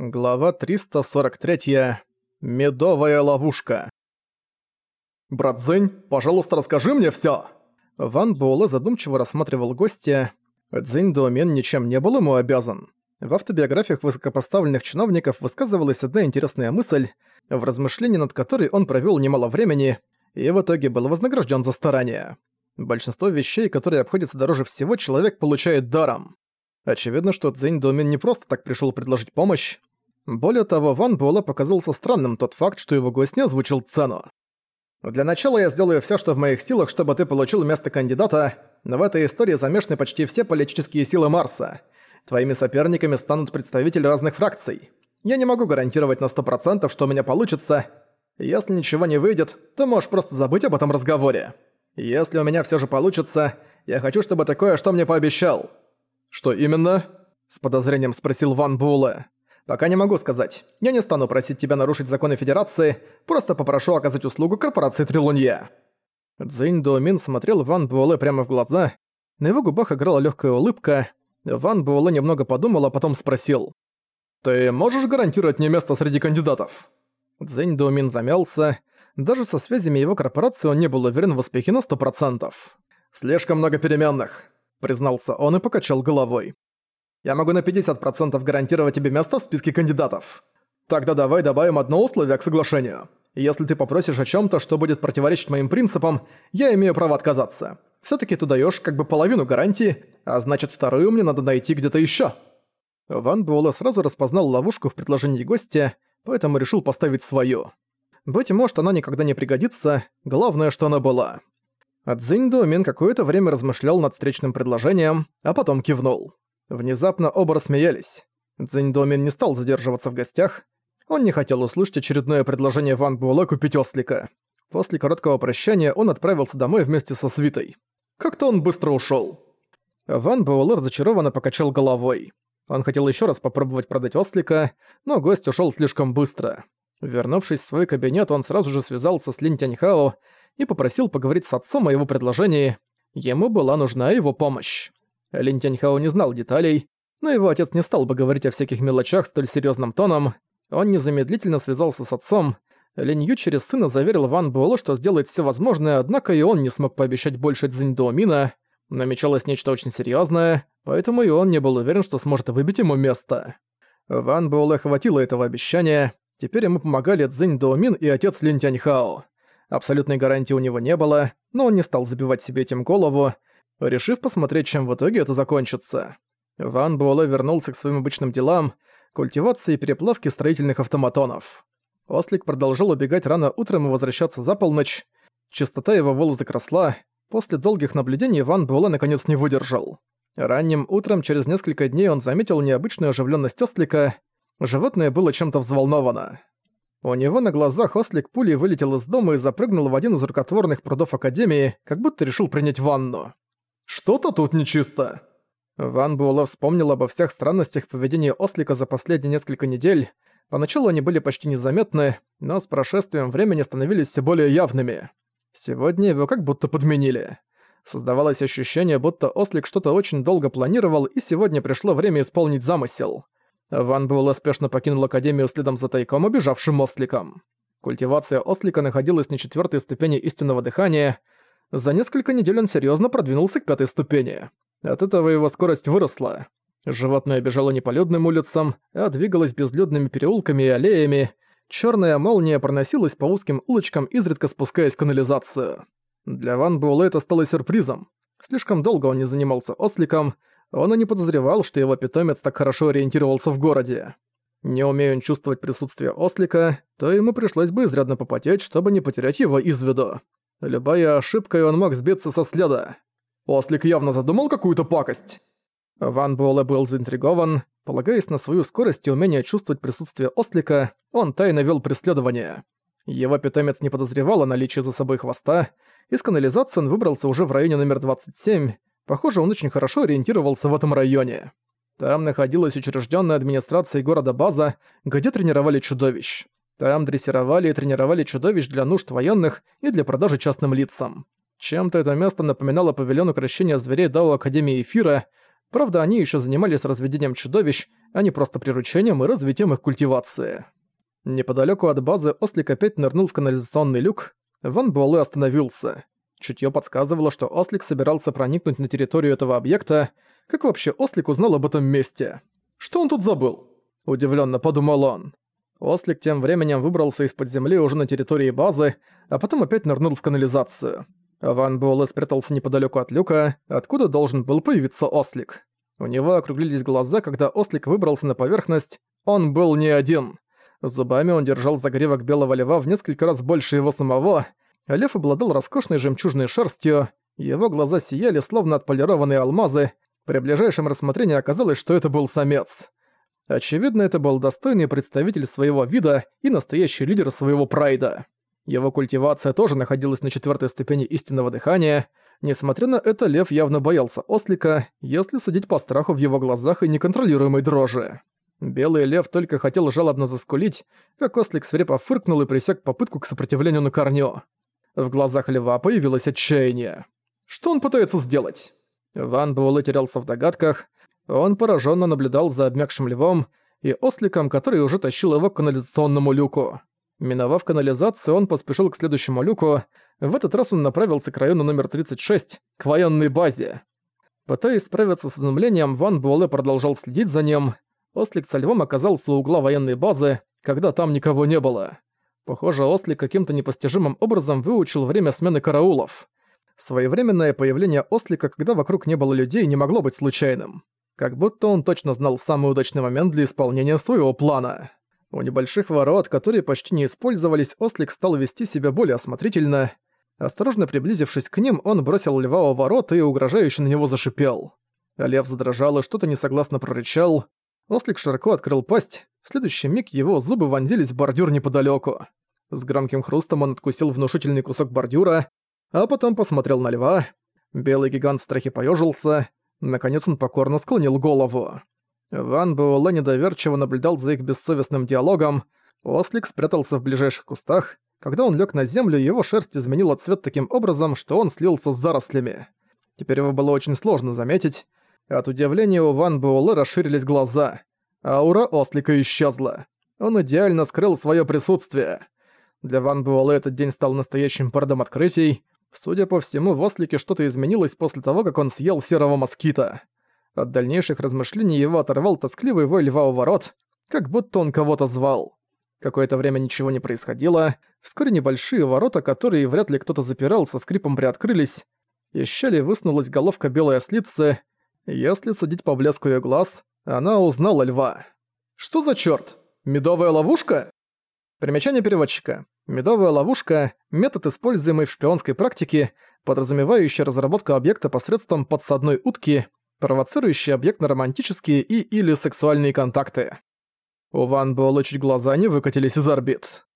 Глава 343. Медовая ловушка. «Брат Зэнь, пожалуйста, расскажи мне всё!» Ван Буэлэ задумчиво рассматривал гостя. Цзинь Дуомен ничем не был ему обязан. В автобиографиях высокопоставленных чиновников высказывалась одна интересная мысль, в размышлении над которой он провёл немало времени и в итоге был вознагражден за старания. Большинство вещей, которые обходятся дороже всего, человек получает даром. Очевидно, что Цзинь Дуомен не просто так пришёл предложить помощь, более того, Ван Буэлэ показался странным тот факт, что его гость не озвучил цену. «Для начала я сделаю всё, что в моих силах, чтобы ты получил место кандидата, но в этой истории замешаны почти все политические силы Марса. Твоими соперниками станут представители разных фракций. Я не могу гарантировать на 100%, что у меня получится. Если ничего не выйдет, то можешь просто забыть об этом разговоре. Если у меня всё же получится, я хочу, чтобы ты кое-что мне пообещал». «Что именно?» – с подозрением спросил Ван Буэлэ. Пока не могу сказать. Я не стану просить тебя нарушить законы Федерации, просто попрошу оказать услугу корпорации Трилунье». Цзинь Дуомин смотрел Ван Буэлэ прямо в глаза. На его губах играла легкая улыбка. Ван Буэлэ немного подумал, а потом спросил. «Ты можешь гарантировать мне место среди кандидатов?» Цзинь Дуомин замялся. Даже со связями его корпорации он не был уверен в успехе на сто процентов. «Слишком много переменных», — признался он и покачал головой. Я могу на 50% гарантировать тебе место в списке кандидатов. Тогда давай добавим одно условие к соглашению. Если ты попросишь о чем-то, что будет противоречить моим принципам, я имею право отказаться. все таки ты даешь как бы половину гарантии, а значит вторую мне надо найти где-то еще. Ван Буэлэ сразу распознал ловушку в предложении гостя, поэтому решил поставить свою. Быть может, она никогда не пригодится, главное, что она была. Цзинь Дуомин какое-то время размышлял над встречным предложением, а потом кивнул. Внезапно оба рассмеялись. Цзиньдомин не стал задерживаться в гостях. Он не хотел услышать очередное предложение Ван Буэлэ купить ослика. После короткого прощания он отправился домой вместе со свитой. Как-то он быстро ушёл. Ван Буэлэ разочарованно покачал головой. Он хотел ещё раз попробовать продать ослика, но гость ушёл слишком быстро. Вернувшись в свой кабинет, он сразу же связался с Лин Тяньхао и попросил поговорить с отцом о его предложении. Ему была нужна его помощь. Лин Тяньхао не знал деталей, но его отец не стал бы говорить о всяких мелочах столь серьезным тоном. Он незамедлительно связался с отцом. Лин Ю через сына заверил Ван Буэлэ, что сделает все возможное, однако и он не смог пообещать больше Цзиньдоумина. Намечалось нечто очень серьезное, поэтому и он не был уверен, что сможет выбить ему место. Ван Буэлэ хватило этого обещания. Теперь ему помогали Цзинь Доумин и отец Лин Тяньхао. Абсолютной гарантии у него не было, но он не стал забивать себе этим голову, решив посмотреть, чем в итоге это закончится. Ван Буэлэ вернулся к своим обычным делам, культивации и переплавке строительных автоматонов. Ослик продолжил убегать рано утром и возвращаться за полночь. Частота его волосок росла. После долгих наблюдений Ван Буэлэ наконец не выдержал. Ранним утром, через несколько дней, он заметил необычную оживленность ослика. Животное было чем-то взволновано. У него на глазах ослик пулей вылетел из дома и запрыгнул в один из рукотворных прудов Академии, как будто решил принять ванну. Что-то тут нечисто. Ван Буэлэ вспомнил обо всех странностях поведения ослика за последние несколько недель. Поначалу они были почти незаметны, но с прошествием времени становились все более явными. Сегодня его как будто подменили. Создавалось ощущение, будто ослик что-то очень долго планировал, и сегодня пришло время исполнить замысел. Ван Буэлэ спешно покинул Академию следом за тайком убежавшим осликом. Культивация ослика находилась на четвертой ступени истинного дыхания — за несколько недель он серьезно продвинулся к пятой ступени. От этого его скорость выросла. Животное бежало не по людным улицам, а двигалось безлюдными переулками и аллеями. Черная молния проносилась по узким улочкам, изредка спускаясь в канализацию. Для Ван Буэлэ это стало сюрпризом. Слишком долго он не занимался осликом, он и не подозревал, что его питомец так хорошо ориентировался в городе. Не умея чувствовать присутствие ослика, то ему пришлось бы изрядно попотеть, чтобы не потерять его из виду. Любая ошибка, и он мог сбиться со следа. Ослик явно задумал какую-то пакость. Ван Буэлэ был заинтригован. Полагаясь на свою скорость и умение чувствовать присутствие ослика, он тайно вел преследование. Его питомец не подозревал о наличии за собой хвоста. Из канализации он выбрался уже в районе номер 27. Похоже, он очень хорошо ориентировался в этом районе. Там находилась учрежденная администрацией города база, где тренировали чудовищ. Там дрессировали и тренировали чудовищ для нужд военных и для продажи частным лицам. Чем-то это место напоминало павильон укрощения зверей Дао Академии Эфира, Правда, они еще занимались разведением чудовищ, а не просто приручением и развитием их культивации. Неподалеку от базы Ослик опять нырнул в канализационный люк. Ван Буэлэ остановился. Чутье подсказывало, что Ослик собирался проникнуть на территорию этого объекта. Как вообще Ослик узнал об этом месте? Что он тут забыл? Удивленно подумал он. Ослик тем временем выбрался из-под земли уже на территории базы, а потом опять нырнул в канализацию. Ван Буэлэ спрятался неподалеку от люка, откуда должен был появиться Ослик. У него округлились глаза, когда Ослик выбрался на поверхность. Он был не один. Зубами он держал загревок белого льва в несколько раз больше его самого. Лев обладал роскошной жемчужной шерстью, его глаза сияли, словно отполированные алмазы. При ближайшем рассмотрении оказалось, что это был самец. Очевидно, это был достойный представитель своего вида и настоящий лидер своего прайда. Его культивация тоже находилась на четвертой ступени истинного дыхания. Несмотря на это, лев явно боялся ослика, если судить по страху в его глазах и неконтролируемой дрожи. Белый лев только хотел жалобно заскулить, как ослик свирепо фыркнул и пресек попытку к сопротивлению на корню. В глазах льва появилось отчаяние. Что он пытается сделать? Ван Буэлэ терялся в догадках. Он пораженно наблюдал за обмякшим львом и осликом, который уже тащил его к канализационному люку. Миновав канализацию, он поспешил к следующему люку. В этот раз он направился к району номер 36, к военной базе. Пытаясь справиться с изумлением, Ван Буэлэ продолжал следить за ним. Ослик со львом оказался у угла военной базы, когда там никого не было. Похоже, Ослик каким-то непостижимым образом выучил время смены караулов. Своевременное появление Ослика, когда вокруг не было людей, не могло быть случайным. Как будто он точно знал самый удачный момент для исполнения своего плана. У небольших ворот, которые почти не использовались, Ослик стал вести себя более осмотрительно. Осторожно приблизившись к ним, он бросил льва у ворот и угрожающе на него зашипел. Лев задрожал и что-то несогласно прорычал. Ослик широко открыл пасть, в следующий миг его зубы вонзились в бордюр неподалеку. С громким хрустом он откусил внушительный кусок бордюра, а потом посмотрел на льва. Белый гигант в страхе поёжился. Наконец он покорно склонил голову. Ван Буэлэ недоверчиво наблюдал за их бессовестным диалогом. Ослик спрятался в ближайших кустах. Когда он лег на землю, его шерсть изменила цвет таким образом, что он слился с зарослями. Теперь его было очень сложно заметить. От удивления у Ван Буэлэ расширились глаза. Аура ослика исчезла. Он идеально скрыл свое присутствие. Для Ван Буэлэ этот день стал настоящим парадом открытий. Судя по всему, в ослике что-то изменилось после того, как он съел серого москита. От дальнейших размышлений его оторвал тоскливый вой льва у ворот, как будто он кого-то звал. Какое-то время ничего не происходило. Вскоре небольшие ворота, которые вряд ли кто-то запирал, со скрипом приоткрылись. Из щели высунулась головка белой ослицы, если судить по блеску её глаз, она узнала льва. Что за чёрт? Медовая ловушка? Примечание переводчика. Медовая ловушка – метод, используемый в шпионской практике, подразумевающий разработку объекта посредством подсадной утки, провоцирующий объект на романтические и или сексуальные контакты. У Ван Буэлла чуть глаза не выкатились из орбит.